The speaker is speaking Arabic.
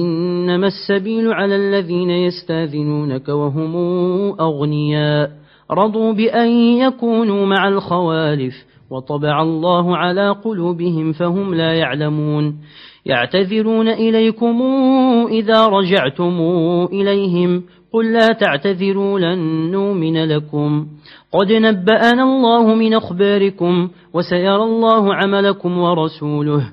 إنما السبيل على الذين يستاذنونك وهم أغنياء. رضوا بأن يكونوا مع الخوالف وطبع الله على قلوبهم فهم لا يعلمون. يعتذرون إليكم إذا رجعتم إليهم قل لا تعتذروا لن نؤمن لكم. قد نبأنا الله من أخباركم وسيرى الله عملكم ورسوله.